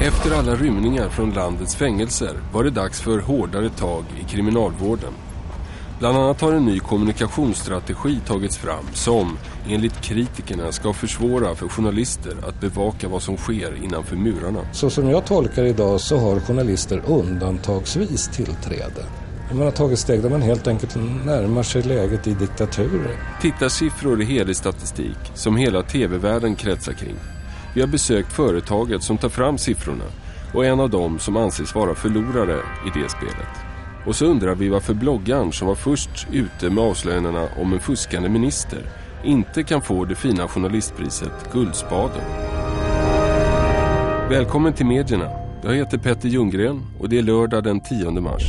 Efter alla rymningar från landets fängelser var det dags för hårdare tag i kriminalvården. Bland annat har en ny kommunikationsstrategi tagits fram som, enligt kritikerna, ska försvåra för journalister att bevaka vad som sker innanför murarna. Så som jag tolkar idag så har journalister undantagsvis tillträde. Man har tagit steg där man helt enkelt närmar sig läget i diktaturer. Tittarsiffror är helig statistik som hela tv-världen kretsar kring. Vi har besökt företaget som tar fram siffrorna och en av dem som anses vara förlorare i det spelet. Och så undrar vi varför bloggaren som var först ute med avslöjandena om en fuskande minister inte kan få det fina journalistpriset Guldspaden. Välkommen till medierna. Jag heter Petter Ljunggren och det är lördag den 10 mars.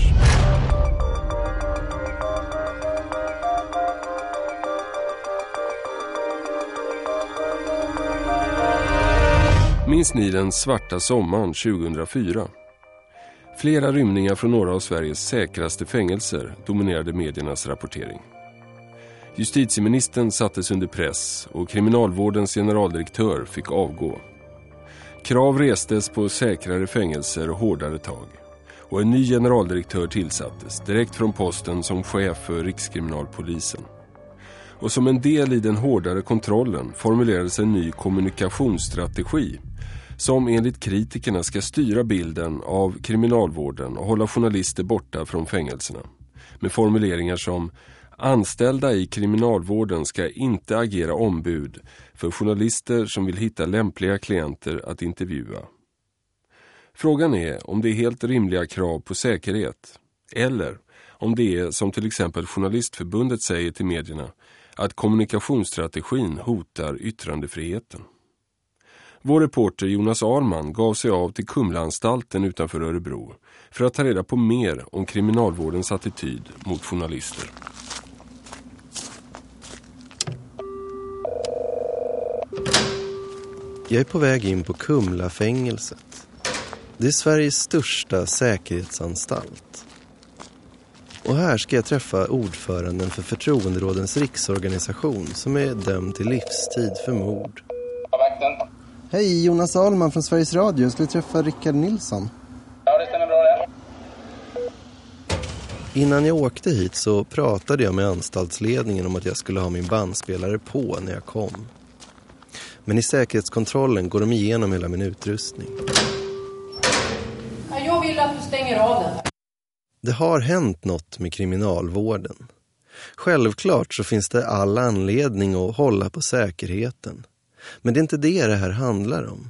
Minns ni den svarta sommaren 2004? Flera rymningar från några av Sveriges säkraste fängelser dominerade mediernas rapportering. Justitieministern sattes under press och kriminalvårdens generaldirektör fick avgå. Krav restes på säkrare fängelser och hårdare tag. Och en ny generaldirektör tillsattes direkt från posten som chef för Rikskriminalpolisen. Och som en del i den hårdare kontrollen formulerades en ny kommunikationsstrategi som enligt kritikerna ska styra bilden av kriminalvården och hålla journalister borta från fängelserna. Med formuleringar som Anställda i kriminalvården ska inte agera ombud för journalister som vill hitta lämpliga klienter att intervjua. Frågan är om det är helt rimliga krav på säkerhet eller om det är som till exempel Journalistförbundet säger till medierna att kommunikationsstrategin hotar yttrandefriheten. Vår reporter Jonas Arman gav sig av till Kumlaanstalten utanför Örebro för att ta reda på mer om kriminalvårdens attityd mot journalister. Jag är på väg in på Kumlafängelset. Det är Sveriges största säkerhetsanstalt. Och här ska jag träffa ordföranden för Förtroenderådens riksorganisation som är dömd till livstid för mord. Hej, Jonas Ahlman från Sveriges Radio. Jag skulle träffa Rickard Nilsson. Ja, det stämmer bra det. Innan jag åkte hit så pratade jag med anstaltsledningen om att jag skulle ha min bandspelare på när jag kom. Men i säkerhetskontrollen går de igenom hela min utrustning. Jag vill att du stänger av den. Det har hänt något med kriminalvården. Självklart så finns det all anledning att hålla på säkerheten. Men det är inte det det här handlar om.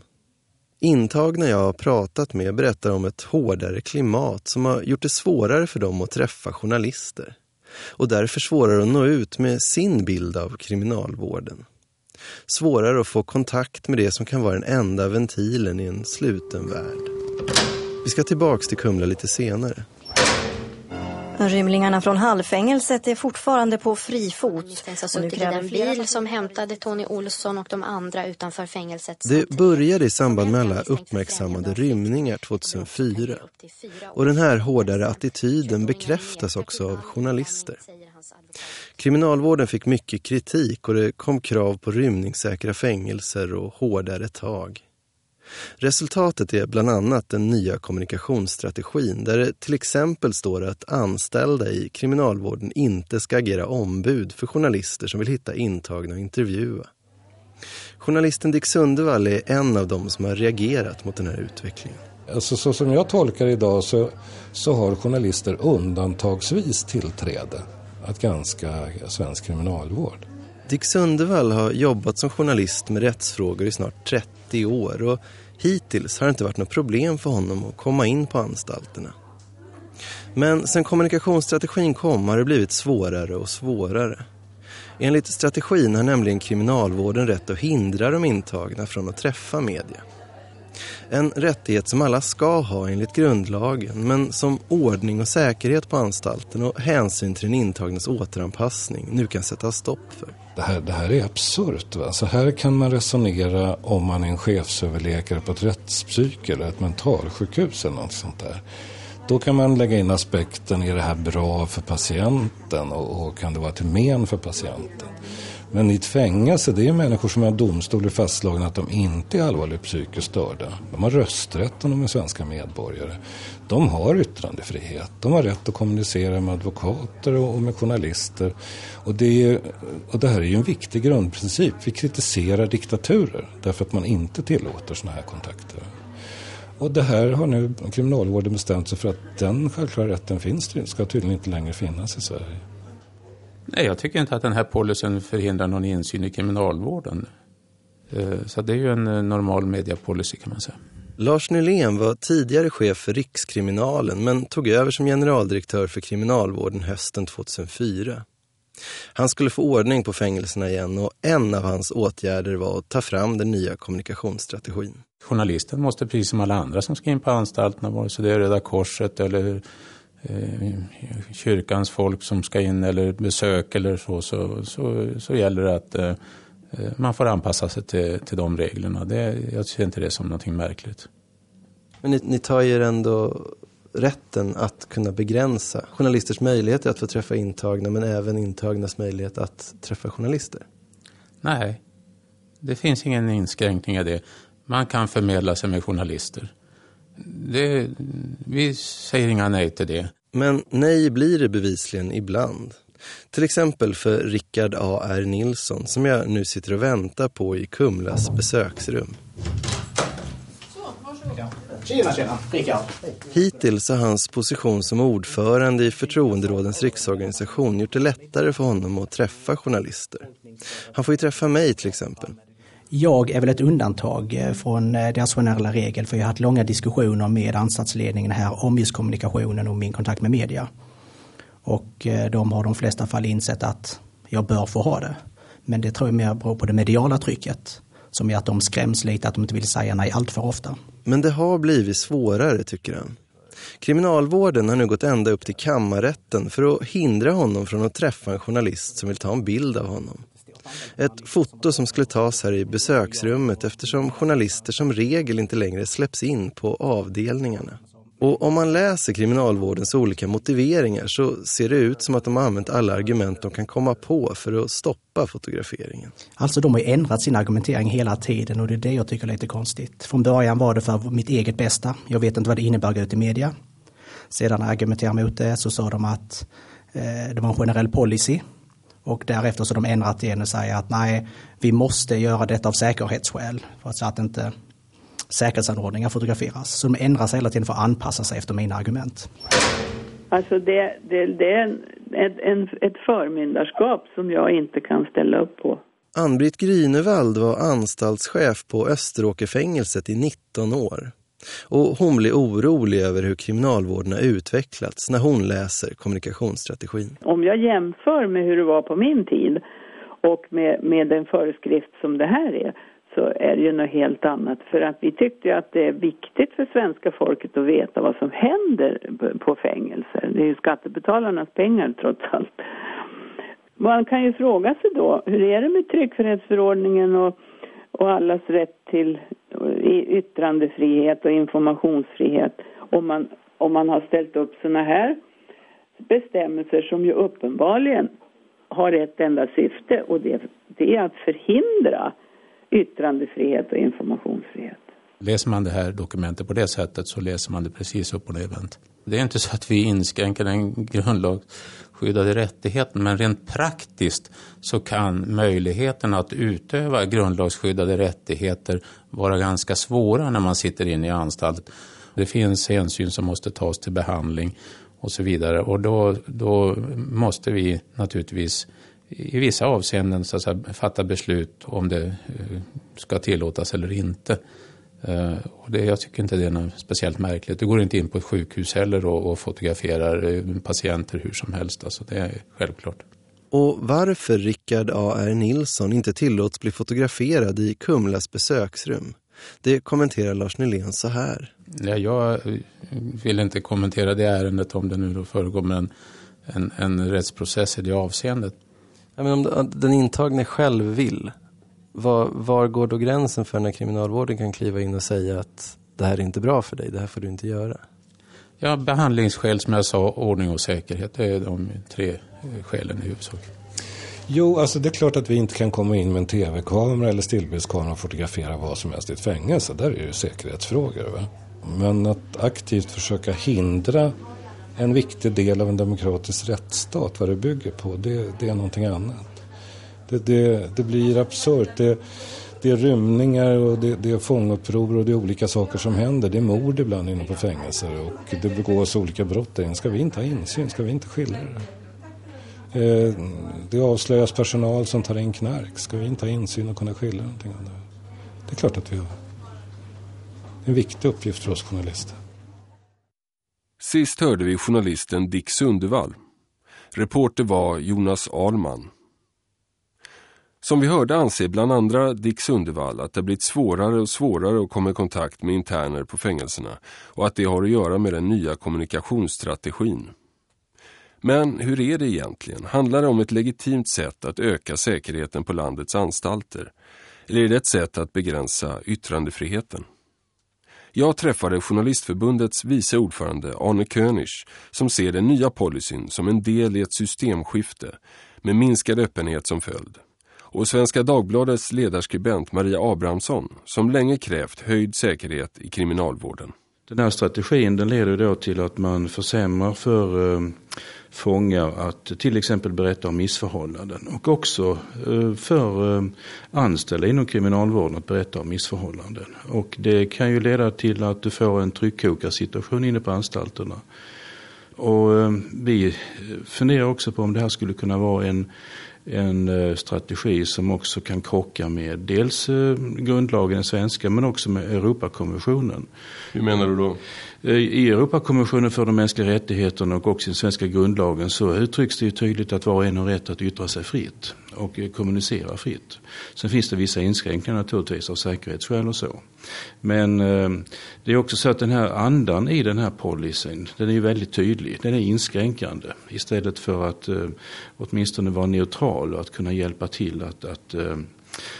Intagna jag har pratat med berättar om ett hårdare klimat som har gjort det svårare för dem att träffa journalister. Och därför svårare att nå ut med sin bild av kriminalvården. Svårare att få kontakt med det som kan vara den enda ventilen i en sluten värld. Vi ska tillbaks till Kumla lite senare. Rymlingarna från Hallfängelset är fortfarande på fri fot. Kräver en bil som hämtade Tony Olsson och de andra utanför fängelset. Det började i samband med alla uppmärksammade rymningar 2004. Och den här hårdare attityden bekräftas också av journalister. Kriminalvården fick mycket kritik och det kom krav på rymningssäkra fängelser och hårdare tag. Resultatet är bland annat den nya kommunikationsstrategin där det till exempel står att anställda i kriminalvården inte ska agera ombud för journalister som vill hitta intagna och intervjua. Journalisten Dick Sundevall är en av dem som har reagerat mot den här utvecklingen. Alltså, så som jag tolkar idag så, så har journalister undantagsvis tillträde att granska svensk kriminalvård. Dick Sundevall har jobbat som journalist med rättsfrågor i snart 30 år och hittills har det inte varit något problem för honom att komma in på anstalterna. Men sen kommunikationsstrategin kom har det blivit svårare och svårare. Enligt strategin har nämligen kriminalvården rätt att hindra de intagna från att träffa media. En rättighet som alla ska ha enligt grundlagen men som ordning och säkerhet på anstalten och hänsyn till den intagnes återanpassning nu kan sätta stopp för. Det här, det här är absurt. Va? Så här kan man resonera om man är en chefsöverläkare på ett rättspsyk eller ett mentalsjukhus eller något sånt där. Då kan man lägga in aspekten, är det här bra för patienten och, och kan det vara till men för patienten? Men i ett fängelse, det är människor som har domstolar fastslagna att de inte är allvarligt psykiskt störda. De har rösträtt om de är svenska medborgare. De har yttrandefrihet. De har rätt att kommunicera med advokater och med journalister. Och det, är, och det här är ju en viktig grundprincip. Vi kritiserar diktaturer därför att man inte tillåter sådana här kontakter. Och det här har nu kriminalvården bestämt sig för att den självklara rätten finns, ska tydligen inte längre finnas i Sverige. Nej, jag tycker inte att den här policyn förhindrar någon insyn i kriminalvården. Eh, så det är ju en eh, normal mediapolicy kan man säga. Lars Nylén var tidigare chef för Rikskriminalen men tog över som generaldirektör för kriminalvården hösten 2004. Han skulle få ordning på fängelserna igen och en av hans åtgärder var att ta fram den nya kommunikationsstrategin. Journalisten måste precis som alla andra som ska in på anstalterna, vare sig det är Röda Korset eller kyrkans folk som ska in eller besök eller så, så, så, så gäller det att eh, eh, man får anpassa sig till, till de reglerna. Det, jag ser inte det som någonting märkligt. Men ni, ni tar ju ändå rätten att kunna begränsa journalisters möjligheter att få träffa intagna men även intagnas möjlighet att träffa journalister? Nej, det finns ingen inskränkning i det. Man kan förmedla sig med journalister. Det, vi säger inga nej till det. Men nej blir det bevisligen ibland. Till exempel för Rickard A.R. Nilsson som jag nu sitter och väntar på i Kumlas besöksrum. Tjena, tjena. Rickard. Hittills har hans position som ordförande i Förtroenderådens riksorganisation gjort det lättare för honom att träffa journalister. Han får ju träffa mig till exempel. Jag är väl ett undantag eh, från eh, den deras generella regel för jag har haft långa diskussioner med anstaltsledningen här om just kommunikationen och min kontakt med media. Och eh, de har de flesta fall insett att jag bör få ha det. Men det tror jag mer beror på det mediala trycket som är att de skräms lite att de inte vill säga nej allt för ofta. Men det har blivit svårare tycker han. Kriminalvården har nu gått ända upp till kammarrätten för att hindra honom från att träffa en journalist som vill ta en bild av honom. Ett foto som skulle tas här i besöksrummet eftersom journalister som regel inte längre släpps in på avdelningarna. Och om man läser kriminalvårdens olika motiveringar så ser det ut som att de har använt alla argument de kan komma på för att stoppa fotograferingen. Alltså de har ändrat sin argumentering hela tiden och det är det jag tycker är lite konstigt. Från början var det för mitt eget bästa. Jag vet inte vad det innebär att gå ut i media. Sedan när jag argumenterade mot det så sa de att eh, det var en generell policy och därefter så de ändrat igen och säger att nej, vi måste göra detta av säkerhetsskäl. För att, så att inte säkerhetsanordningar fotograferas. Så de ändrar sig hela tiden för att anpassa sig efter mina argument. Alltså det, det, det är en, en, ett förmyndarskap som jag inte kan ställa upp på. Ann-Britt Grünewald var anstaltschef på Österåkerfängelset i 19 år. Och hon blir orolig över hur kriminalvården har utvecklats när hon läser kommunikationsstrategin. Om jag jämför med hur det var på min tid och med, med den föreskrift som det här är så är det ju något helt annat. För att vi tyckte ju att det är viktigt för svenska folket att veta vad som händer på fängelser. Det är ju skattebetalarnas pengar trots allt. Man kan ju fråga sig då, hur är det med tryckfrihetsförordningen och, och allas rätt till yttrandefrihet och informationsfrihet om man, om man har ställt upp sådana här bestämmelser som ju uppenbarligen har ett enda syfte och det, det är att förhindra yttrandefrihet och informationsfrihet. Läser man det här dokumentet på det sättet så läser man det precis upp och nedvänt. Det är inte så att vi inskränker den grundlagsskyddade rättigheten men rent praktiskt så kan möjligheten att utöva grundlagsskyddade rättigheter vara ganska svåra när man sitter inne i anstalt. Det finns hänsyn som måste tas till behandling och så vidare och då, då måste vi naturligtvis i vissa avseenden så att säga, fatta beslut om det eh, ska tillåtas eller inte. Uh, och det, jag tycker inte det är något speciellt märkligt. Du går inte in på ett sjukhus heller och, och fotograferar eh, patienter hur som helst. Alltså, det är självklart. Och varför Rickard A.R. Nilsson inte tillåts bli fotograferad i Kumlas besöksrum? Det kommenterar Lars Nylén så här. Ja, jag vill inte kommentera det ärendet om det nu då förekommer en, en, en rättsprocess i det avseendet. Ja, men om den intagne själv vill, var, var går då gränsen för när kriminalvården kan kliva in och säga att det här är inte bra för dig, det här får du inte göra? Ja, behandlingsskäl som jag sa, ordning och säkerhet, det är de tre skälen i huvudsak. Jo, alltså det är klart att vi inte kan komma in med en tv-kamera eller stillbildskamera och fotografera vad som helst i ett fängelse. Där är det ju säkerhetsfrågor. Va? Men att aktivt försöka hindra en viktig del av en demokratisk rättsstat, vad det bygger på, det, det är någonting annat. Det, det, det blir absurt. Det, det är rymningar och det, det är fånguppror och det är olika saker som händer. Det är mord ibland inne på fängelser och det begås olika brott där Ska vi inte ha insyn? Ska vi inte skilja det? Eh, det avslöjas personal som tar in knark. Ska vi inte ha insyn och kunna skilja någonting av det? Det är klart att vi har. Det är en viktig uppgift för oss journalister. Sist hörde vi journalisten Dick Sundevall. Reporter var Jonas Alman. Som vi hörde anser bland andra Dick Sundevall att det blivit svårare och svårare att komma i kontakt med interner på fängelserna och att det har att göra med den nya kommunikationsstrategin. Men hur är det egentligen? Handlar det om ett legitimt sätt att öka säkerheten på landets anstalter? Eller är det ett sätt att begränsa yttrandefriheten? Jag träffade Journalistförbundets vice ordförande Arne Könisch som ser den nya policyn som en del i ett systemskifte med minskad öppenhet som följd. Och Svenska Dagbladets ledarskribent Maria Abrahamsson som länge krävt höjd säkerhet i kriminalvården. Den här strategin den leder då till att man försämrar för eh, fångar att till exempel berätta om missförhållanden och också eh, för eh, anställda inom kriminalvården att berätta om missförhållanden. Och det kan ju leda till att du får en tryckkokarsituation inne på anstalterna. Och eh, vi funderar också på om det här skulle kunna vara en en eh, strategi som också kan krocka med dels eh, grundlagen, den svenska, men också med Europakonventionen. Hur menar du då? Eh, I Europakonventionen för de mänskliga rättigheterna och också i den svenska grundlagen så uttrycks det ju tydligt att var och en har rätt att yttra sig fritt och kommunicera fritt. Sen finns det vissa inskränkningar naturligtvis av säkerhetsskäl och så. Men eh, det är också så att den här andan i den här policyn, den är ju väldigt tydlig. Den är inskränkande istället för att eh, åtminstone vara neutral och att kunna hjälpa till att, att eh,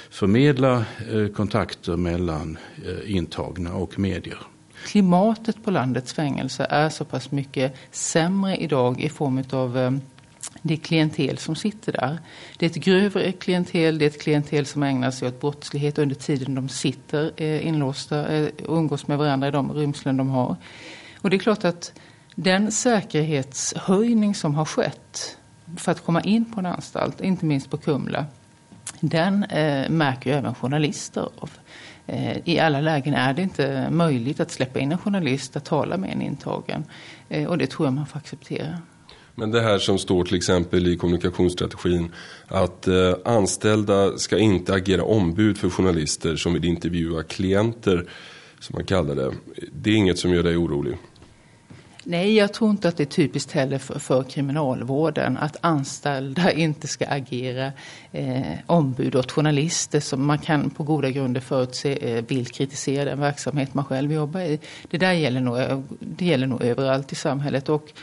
förmedla eh, kontakter mellan eh, intagna och medier. Klimatet på landets fängelse är så pass mycket sämre idag i form av eh, det klientel som sitter där. Det är ett grövre klientel, det är ett klientel som ägnar sig åt brottslighet under tiden de sitter eh, inlåsta eh, och umgås med varandra i de rymslen de har. Och det är klart att den säkerhetshöjning som har skett för att komma in på en anstalt, inte minst på Kumla, den eh, märker ju även journalister av. Eh, I alla lägen är det inte möjligt att släppa in en journalist att tala med en intagen. Eh, och det tror jag man får acceptera. Men det här som står till exempel i kommunikationsstrategin att eh, anställda ska inte agera ombud för journalister som vill intervjua klienter som man kallar det. Det är inget som gör dig orolig? Nej, jag tror inte att det är typiskt heller för, för kriminalvården att anställda inte ska agera eh, ombud åt journalister som man kan på goda grunder förutse eh, vill kritisera den verksamhet man själv jobbar i. Det där gäller nog, det gäller nog överallt i samhället och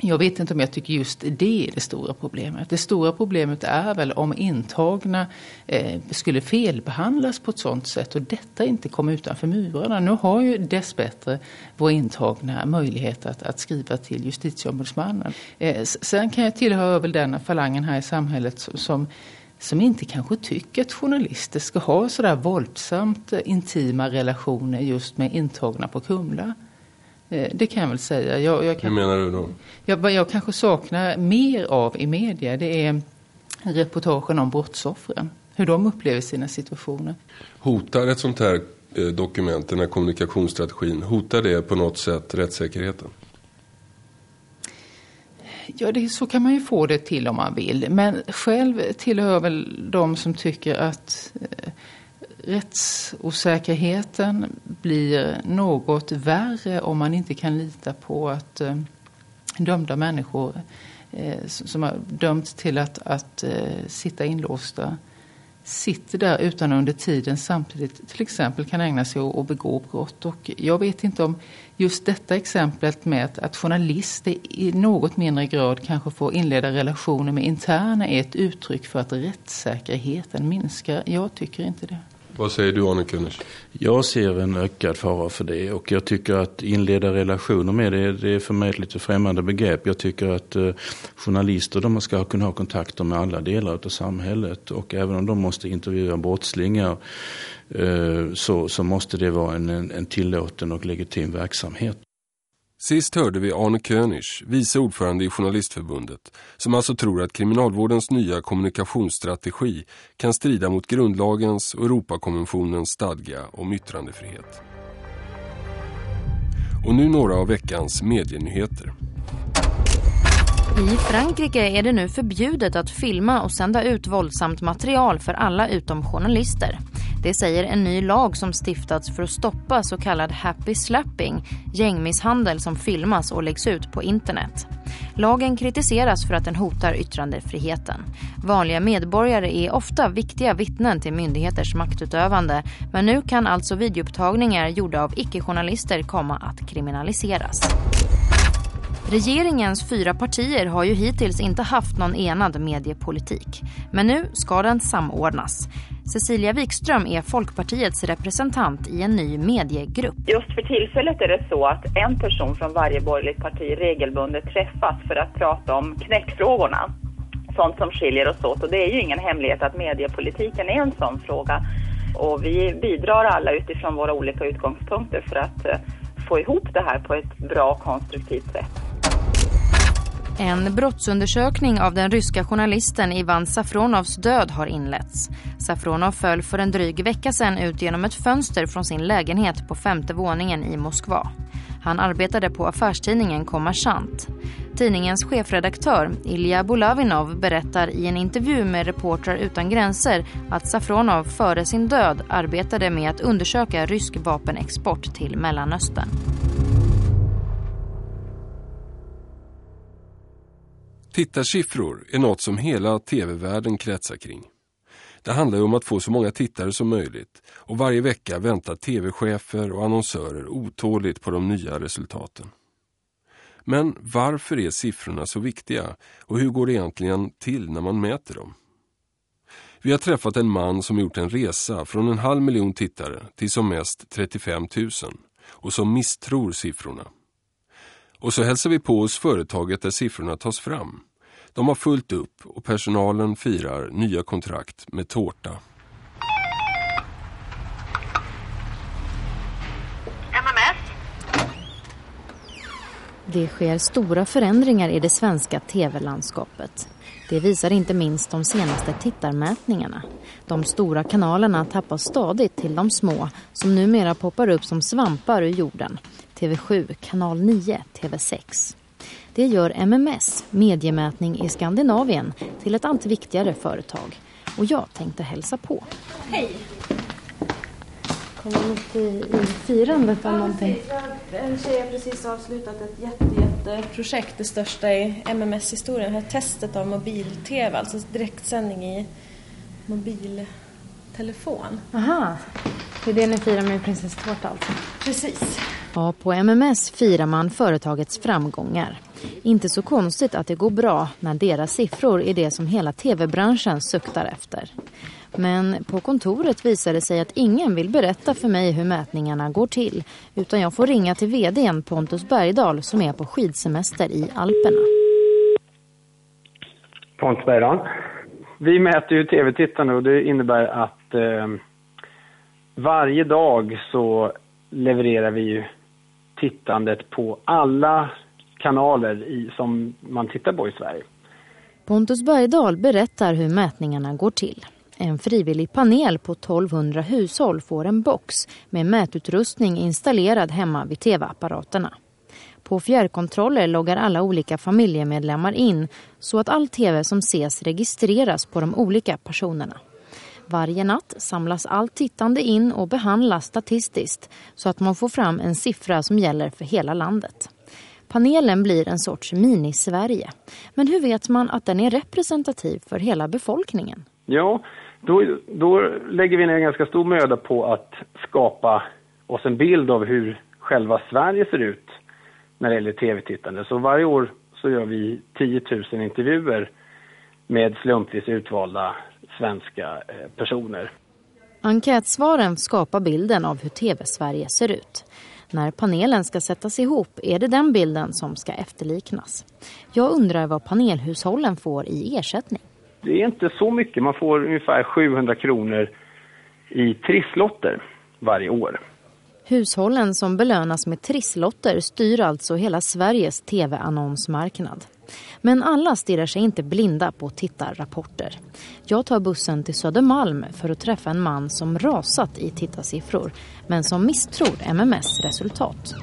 jag vet inte om jag tycker just det är det stora problemet. Det stora problemet är väl om intagna eh, skulle felbehandlas på ett sådant sätt och detta inte kom utanför murarna. Nu har ju dessbättre våra intagna möjlighet att, att skriva till justitieombudsmannen. Eh, sen kan jag tillhöra väl den falangen här i samhället som, som som inte kanske tycker att journalister ska ha sådär våldsamt eh, intima relationer just med intagna på Kumla. Eh, det kan jag väl säga. Jag, jag kan, Hur menar du då? Jag, vad jag kanske saknar mer av i media det är reportagen om brottsoffren. Hur de upplever sina situationer. Hotar ett sånt här eh, dokument, den här kommunikationsstrategin, hotar det på något sätt rättssäkerheten? Ja, det, så kan man ju få det till om man vill. Men själv tillhör väl de som tycker att eh, rättsosäkerheten blir något värre om man inte kan lita på att eh, dömda människor eh, som har dömts till att, att eh, sitta inlåsta sitter där utan under tiden samtidigt till exempel kan ägna sig åt att begå brott. Och jag vet inte om just detta exemplet med att, att journalister i något mindre grad kanske får inleda relationer med interna är ett uttryck för att rättssäkerheten minskar. Jag tycker inte det. Vad säger du Arne Kunners? Jag ser en ökad fara för det och jag tycker att inleda relationer med det, det är för mig ett lite främmande begrepp. Jag tycker att eh, journalister de ska kunna ha kontakter med alla delar av samhället och även om de måste intervjua brottslingar eh, så, så måste det vara en, en tillåten och legitim verksamhet. Sist hörde vi Arne König, vice ordförande i Journalistförbundet, som alltså tror att kriminalvårdens nya kommunikationsstrategi kan strida mot grundlagens och Europakonventionens stadga om yttrandefrihet. Och nu några av veckans medienyheter. I Frankrike är det nu förbjudet att filma och sända ut våldsamt material för alla utom journalister. Det säger en ny lag som stiftats för att stoppa så kallad happy slapping, gängmisshandel som filmas och läggs ut på internet. Lagen kritiseras för att den hotar yttrandefriheten. Vanliga medborgare är ofta viktiga vittnen till myndigheters maktutövande men nu kan alltså videoupptagningar gjorda av icke-journalister komma att kriminaliseras. Regeringens fyra partier har ju hittills inte haft någon enad mediepolitik. Men nu ska den samordnas. Cecilia Wikström är Folkpartiets representant i en ny mediegrupp. Just för tillfället är det så att en person från varje borgerligt parti regelbundet träffas för att prata om knäckfrågorna. Sånt som skiljer oss åt. Och det är ju ingen hemlighet att mediepolitiken är en sån fråga. Och vi bidrar alla utifrån våra olika utgångspunkter för att eh, få ihop det här på ett bra konstruktivt sätt. En brottsundersökning av den ryska journalisten Ivan Safronovs död har inletts. Safronov föll för en dryg vecka sedan ut genom ett fönster från sin lägenhet på femte våningen i Moskva. Han arbetade på affärstidningen Kommersant. Tidningens chefredaktör Ilja Bolavinov berättar i en intervju med Reportrar utan gränser att Safronov före sin död arbetade med att undersöka rysk vapenexport till Mellanöstern. Tittarsiffror är något som hela tv-världen kretsar kring. Det handlar ju om att få så många tittare som möjligt och varje vecka väntar tv-chefer och annonsörer otåligt på de nya resultaten. Men varför är siffrorna så viktiga och hur går det egentligen till när man mäter dem? Vi har träffat en man som gjort en resa från en halv miljon tittare till som mest 35 000 och som misstror siffrorna. Och så hälsar vi på hos företaget där siffrorna tas fram. De har fullt upp och personalen firar nya kontrakt med tårta. MMS. Det sker stora förändringar i det svenska tv-landskapet. Det visar inte minst de senaste tittarmätningarna. De stora kanalerna tappar stadigt till de små som numera poppar upp som svampar ur jorden. TV7, Kanal 9, TV6. Det gör MMS, mediemätning i Skandinavien, till ett allt viktigare företag. Och jag tänkte hälsa på. Hej! Kommer mitt i, i firandet av någonting. En tjej har precis avslutat ett jätte, jätteprojekt, det största i MMS-historien. Det här testet av mobil-tv, alltså direktsändning i mobiltelefon. Aha, det är det ni firar med prinsesstårta alltså? Precis. Ja, på MMS firar man företagets framgångar. Inte så konstigt att det går bra när deras siffror är det som hela tv-branschen suktar efter. Men på kontoret visar det sig att ingen vill berätta för mig hur mätningarna går till. Utan jag får ringa till vdn Pontus Bergdahl som är på skidsemester i Alperna. Pontus Bergdahl. Vi mäter ju tv-tittarna och det innebär att eh, varje dag så levererar vi ju tittandet på alla kanaler i, som man tittar på i Sverige. Pontus Bergdahl berättar hur mätningarna går till. En frivillig panel på 1200 hushåll får en box med mätutrustning installerad hemma vid tv-apparaterna. På fjärrkontroller loggar alla olika familjemedlemmar in så att all tv som ses registreras på de olika personerna. Varje natt samlas allt tittande in och behandlas statistiskt så att man får fram en siffra som gäller för hela landet. Panelen blir en sorts mini-Sverige. Men hur vet man att den är representativ för hela befolkningen? Ja, då, då lägger vi ner ganska stor möda på att skapa oss en bild av hur själva Sverige ser ut när det gäller tv-tittande. Så varje år så gör vi 10 000 intervjuer med slumpvis utvalda svenska eh, personer. Enkätsvaren skapar bilden av hur TV-Sverige ser ut. När panelen ska sättas ihop är det den bilden som ska efterliknas. Jag undrar vad panelhushållen får i ersättning. Det är inte så mycket. Man får ungefär 700 kronor i trisslotter varje år. Hushållen som belönas med trisslotter styr alltså hela Sveriges tv-annonsmarknad. Men alla stirrar sig inte blinda på tittarrapporter. Jag tar bussen till Södermalm för att träffa en man som rasat i tittarsiffror men som misstror MMS resultat.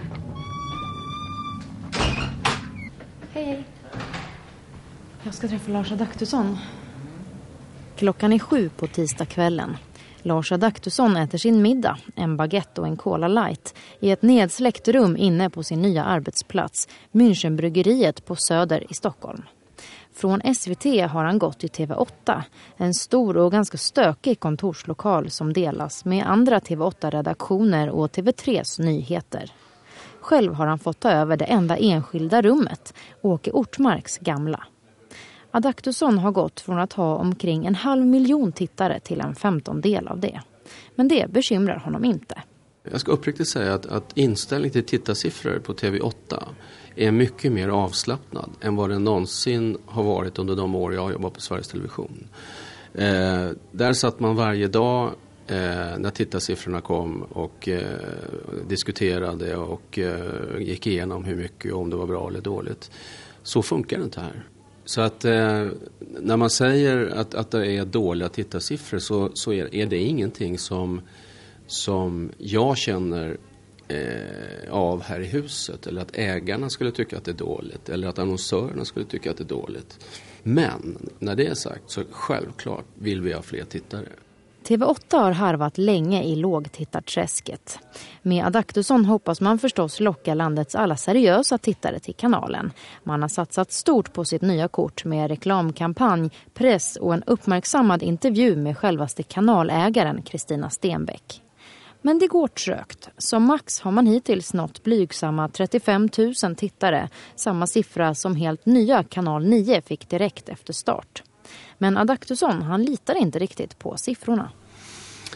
Hej, hej. Jag ska träffa Lars Adaktusson. Klockan är sju på tisdagskvällen. Lars Adaktusson äter sin middag, en baguette och en Cola light i ett nedsläckt rum inne på sin nya arbetsplats, Münchenbryggeriet på Söder i Stockholm. Från SVT har han gått till TV8, en stor och ganska stökig kontorslokal som delas med andra TV8-redaktioner och TV3s nyheter. Själv har han fått ta över det enda enskilda rummet, Åke Ortmarks gamla. Adaktusson har gått från att ha omkring en halv miljon tittare till en femtondel av det. Men det bekymrar honom inte. Jag ska uppriktigt säga att, att inställning till tittarsiffror på TV8 är mycket mer avslappnad än vad den någonsin har varit under de år jag har jobbat på Sveriges Television. Eh, där satt man varje dag eh, när tittarsiffrorna kom och eh, diskuterade och eh, gick igenom hur mycket och om det var bra eller dåligt. Så funkar det inte här. Så att eh, när man säger att, att det är dåliga tittarsiffror så, så är, är det ingenting som, som jag känner eh, av här i huset. Eller att ägarna skulle tycka att det är dåligt. Eller att annonsörerna skulle tycka att det är dåligt. Men när det är sagt så självklart vill vi ha fler tittare. TV8 har harvat länge i lågtittarträsket. Med Adaktusson hoppas man förstås locka landets alla seriösa tittare till kanalen. Man har satsat stort på sitt nya kort med reklamkampanj, press och en uppmärksammad intervju med självaste kanalägaren Kristina Stenbeck. Men det går trögt. Som max har man hittills nått blygsamma 35 000 tittare. Samma siffra som helt nya Kanal 9 fick direkt efter start. Men Adaktusson han litar inte riktigt på siffrorna.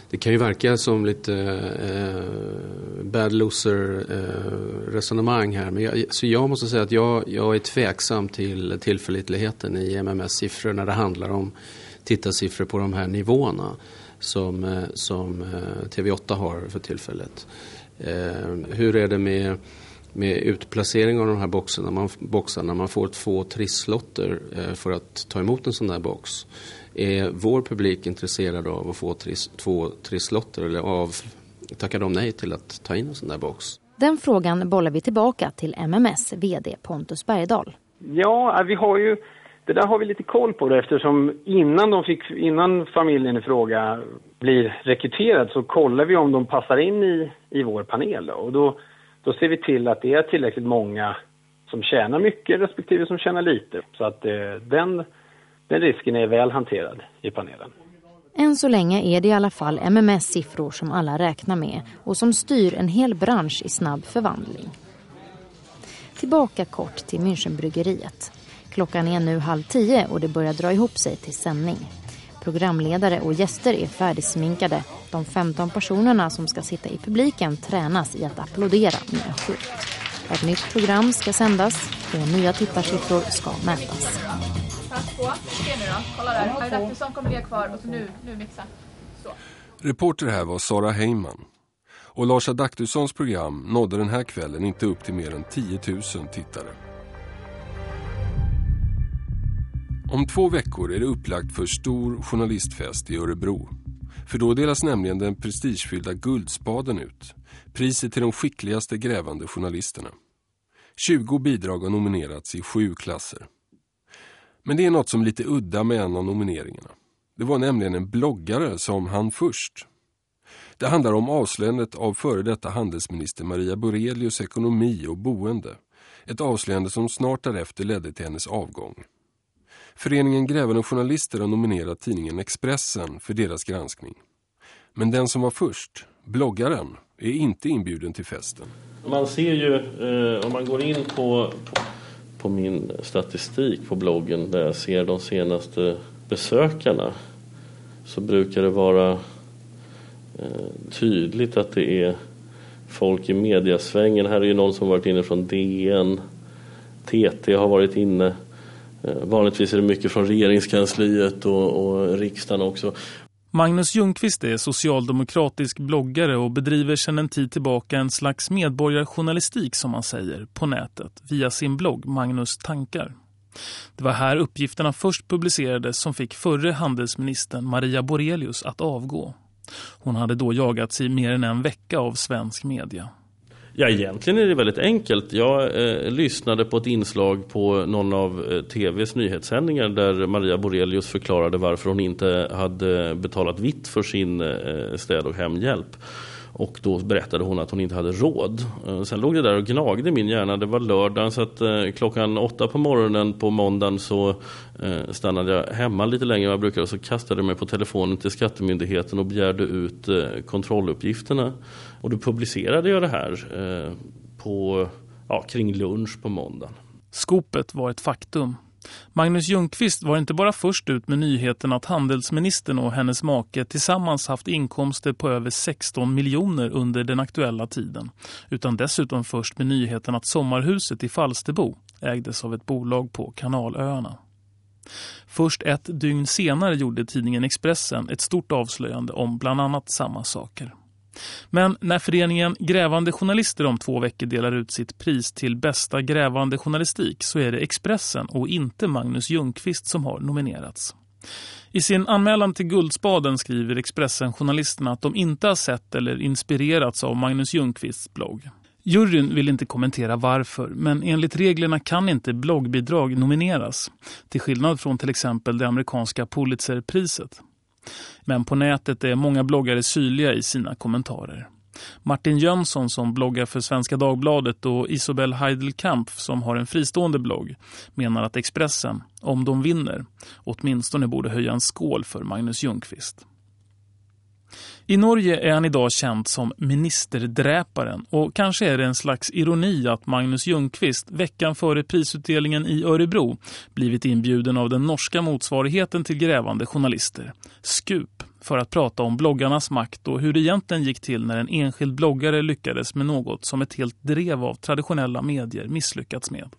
Det kan ju verka som lite eh, bad loser eh, resonemang här. Men jag, så jag måste säga att jag, jag är tveksam till tillförlitligheten i MMS siffror när det handlar om tittarsiffror på de här nivåerna som, eh, som eh, TV8 har för tillfället. Eh, hur är det med med utplacering av de här boxarna. Man, boxarna. Man får två trisslotter eh, för att ta emot en sån där box. Är vår publik intresserad av att få tris, två trisslotter eller av, tackar de nej till att ta in en sån där box? Den frågan bollar vi tillbaka till MMS vd Pontus Bergdahl. Ja, vi har ju det där har vi lite koll på det eftersom innan, de fick, innan familjen i fråga blir rekryterad så kollar vi om de passar in i, i vår panel. Då. Och då då ser vi till att det är tillräckligt många som tjänar mycket respektive som tjänar lite. Så att eh, den, den risken är väl hanterad i panelen. Än så länge är det i alla fall MMS siffror som alla räknar med och som styr en hel bransch i snabb förvandling. Tillbaka kort till Münchenbryggeriet. Klockan är nu halv tio och det börjar dra ihop sig till sändning. Programledare och gäster är färdigsminkade. De 15 personerna som ska sitta i publiken tränas i att applådera med en. Ett nytt program ska sändas och nya tittarsiffror ska mätas. Reporter här var Sara Heyman. Och Lars Adaktussons program nådde den här kvällen inte upp till mer än 10 000 tittare. Om två veckor är det upplagt för stor journalistfest i Örebro. För då delas nämligen den prestigefyllda Guldspaden ut. Priset till de skickligaste grävande journalisterna. 20 bidrag har nominerats i sju klasser. Men det är något som är lite udda med en av nomineringarna. Det var nämligen en bloggare som han först. Det handlar om avslöjandet av före detta handelsminister Maria Borelius ekonomi och boende. Ett avslöjande som snart därefter ledde till hennes avgång. Föreningen Grävande Journalister har nominerat tidningen Expressen för deras granskning. Men den som var först, bloggaren, är inte inbjuden till festen. Man ser ju, eh, om man går in på, på, på, min statistik på bloggen där jag ser de senaste besökarna så brukar det vara eh, tydligt att det är folk i mediasvängen. Här är ju någon som varit inne från DN. TT har varit inne. Eh, vanligtvis är det mycket från regeringskansliet och, och riksdagen också. Magnus Ljungqvist är socialdemokratisk bloggare och bedriver sedan en tid tillbaka en slags medborgarjournalistik som man säger på nätet via sin blogg Magnus Tankar. Det var här uppgifterna först publicerades som fick förre handelsministern Maria Borelius att avgå. Hon hade då jagats i mer än en vecka av svensk media. Ja, egentligen är det väldigt enkelt. Jag eh, lyssnade på ett inslag på någon av eh, tvs nyhetssändningar där Maria Borelius förklarade varför hon inte hade betalat vitt för sin eh, städ- och hemhjälp. Och då berättade hon att hon inte hade råd. Eh, sen låg det där och gnagde i min hjärna. Det var lördag så att eh, klockan åtta på morgonen på måndagen så eh, stannade jag hemma lite längre än jag brukar och så kastade jag mig på telefonen till Skattemyndigheten och begärde ut kontrolluppgifterna. Och då publicerade jag det här på, ja, kring lunch på måndagen. Skopet var ett faktum. Magnus Ljungqvist var inte bara först ut med nyheten att handelsministern och hennes make tillsammans haft inkomster på över 16 miljoner under den aktuella tiden, utan dessutom först med nyheten att sommarhuset i Falsterbo ägdes av ett bolag på Kanalöarna. Först ett dygn senare gjorde tidningen Expressen ett stort avslöjande om bland annat samma saker. Men när föreningen Grävande journalister om två veckor delar ut sitt pris till bästa grävande journalistik så är det Expressen och inte Magnus Ljungqvist som har nominerats. I sin anmälan till Guldspaden skriver Expressen-journalisterna att de inte har sett eller inspirerats av Magnus Ljungqvists blogg. Juryn vill inte kommentera varför, men enligt reglerna kan inte bloggbidrag nomineras, till skillnad från till exempel det amerikanska Pulitzerpriset. Men på nätet är många bloggare syrliga i sina kommentarer. Martin Jönsson som bloggar för Svenska Dagbladet och Isobel Heidelkamp som har en fristående blogg menar att Expressen, om de vinner, åtminstone borde höja en skål för Magnus Ljungqvist. I Norge är han idag känd som ministerdräparen och kanske är det en slags ironi att Magnus Ljungqvist veckan före prisutdelningen i Örebro blivit inbjuden av den norska motsvarigheten till grävande journalister, Skup, för att prata om bloggarnas makt och hur det egentligen gick till när en enskild bloggare lyckades med något som ett helt drev av traditionella medier misslyckats med.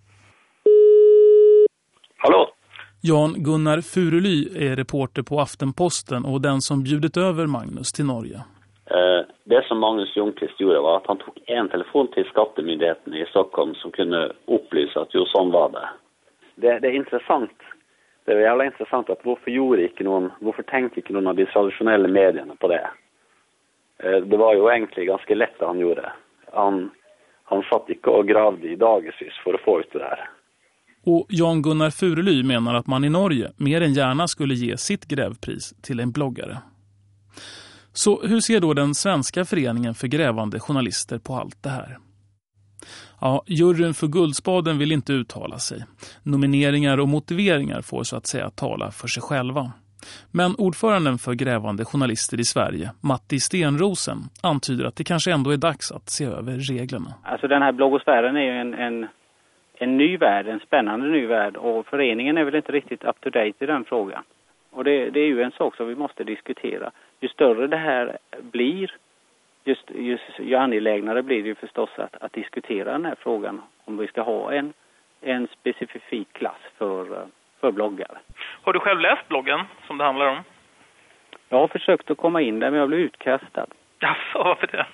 Hallå? Jan Gunnar Furely är reporter på Aftenposten och den som bjudit över Magnus till Norge. Eh, det som Magnus Ljungqvist gjorde var att han tog en telefon till skattemyndigheten i Stockholm som kunde upplysa att jo, sån var det. det. Det är intressant. Det är jävla intressant att varför gjorde inte någon, varför tänkte inte någon av de traditionella medierna på det? Eh, det var ju egentligen ganska lätt att han gjorde. Han, han satt inte och gravde i dagisvis för att få ut det där. Och Jan Gunnar Furely menar att man i Norge mer än gärna skulle ge sitt grävpris till en bloggare. Så hur ser då den svenska föreningen för grävande journalister på allt det här? Ja, juryn för Guldspaden vill inte uttala sig. Nomineringar och motiveringar får så att säga tala för sig själva. Men ordföranden för grävande journalister i Sverige, Matti Stenrosen, antyder att det kanske ändå är dags att se över reglerna. Alltså den här bloggosfären är ju en, en en ny värld, en spännande ny värld och föreningen är väl inte riktigt up to date i den frågan. Och det, det är ju en sak som vi måste diskutera. Ju större det här blir, just, just, ju angelägnare blir det ju förstås att, att diskutera den här frågan om vi ska ha en, en specifik klass för, för bloggare. Har du själv läst bloggen som det handlar om? Jag har försökt att komma in där men jag blev utkastad. Jaså, varför det?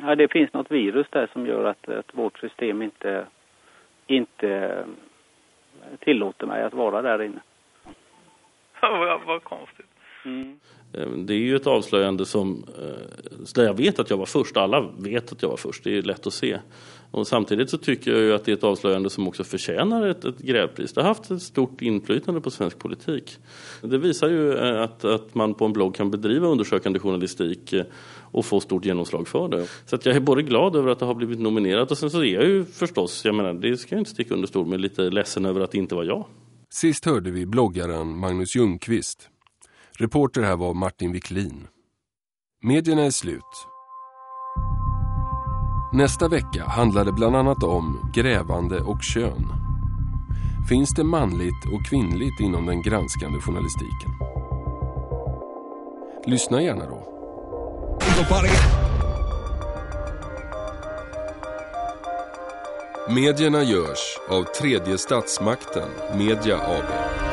Ja, det finns något virus där som gör att, att vårt system inte inte tillåter mig att vara där inne. vad, vad konstigt. Mm. Ehm, det är ju ett avslöjande som, eh, där jag vet att jag var först. Alla vet att jag var först, det är lätt att se. Och samtidigt så tycker jag ju att det är ett avslöjande som också förtjänar ett, ett grävpris. Det har haft ett stort inflytande på svensk politik. Det visar ju eh, att, att man på en blogg kan bedriva undersökande journalistik eh, och få stort genomslag för det. Så att jag är både glad över att det har blivit nominerat och sen så är jag ju förstås, jag menar det ska jag inte sticka under stol med, lite ledsen över att det inte var jag. Sist hörde vi bloggaren Magnus Ljungqvist. Reporter här var Martin Wiklin. Medierna är slut. Nästa vecka handlar det bland annat om grävande och kön. Finns det manligt och kvinnligt inom den granskande journalistiken? Lyssna gärna då. Medierna görs av tredje statsmakten, Media AB.